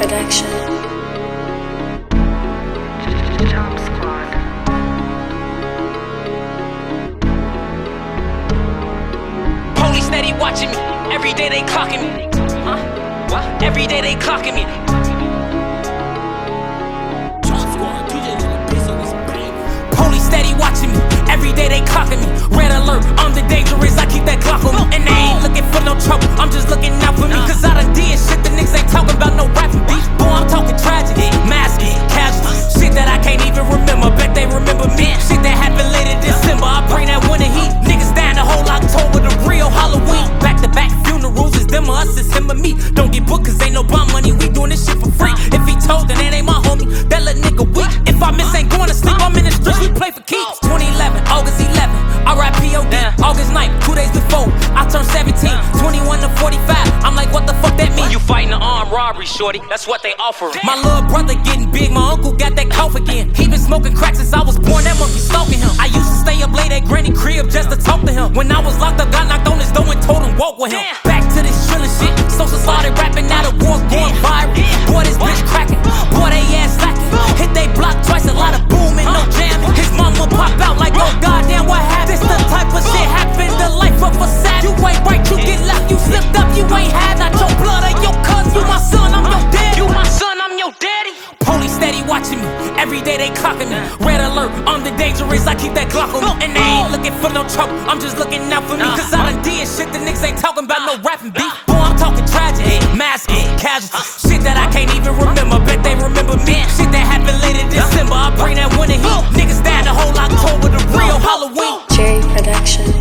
Production. Jump Squad. Police steady watching me. Every day they clocking me. Huh? What? Every day they clocking me. Police steady watching me. Every day they clocking me. Red alert, I'm the dangerous. I keep that clock on me. Play for keeps. 2011, August 11. RIPOD. August 9th, two days before. I turned 17. 21 to 45. I'm like, what the fuck that mean? You fighting an armed robbery, shorty. That's what they offer. My little brother getting big. My uncle got that cough again. He been smoking crack since I was born. That monkey stalking him. I used to stay up late at Granny crib just to talk to him. When I was locked up, got knocked on his door and told him walk with him. Back to this drilling shit. Sosa started rapping out of war going viral. Every day they clocking me. Red alert, I'm the dangerous. I keep that Glock on me. And they ain't looking for no trouble. I'm just looking out for me. Cause I done did shit the niggas ain't talking about no rapping beef. Boy, I'm talking tragedy. Masking, casualties. Shit that I can't even remember. Bet they remember me. Shit that happened later December. I bring that winter heat. Niggas down the whole October. The real Halloween. Jerry Production.